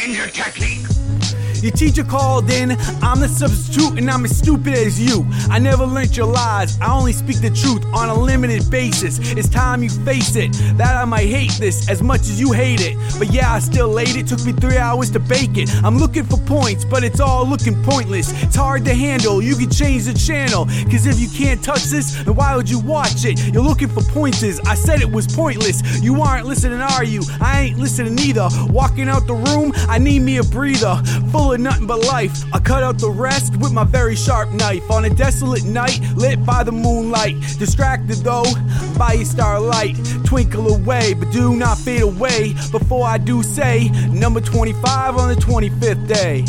in your technique. Your teacher called in, I'm the substitute and I'm as stupid as you. I never learnt your lies, I only speak the truth on a limited basis. It's time you face it, that I might hate this as much as you hate it. But yeah, I still ate it, took me three hours to bake it. I'm looking for points, but it's all looking pointless. It's hard to handle, you can change the channel. Cause if you can't touch this, then why would you watch it? You're looking for pointers, I said it was pointless. You aren't listening, are you? I ain't listening either. Walking out the room, I need me a breather. Full of nothing but life. I cut out the rest with my very sharp knife. On a desolate night, lit by the moonlight. Distracted though by a starlight. Twinkle away, but do not fade away. Before I do say, number 25 on the 25th day.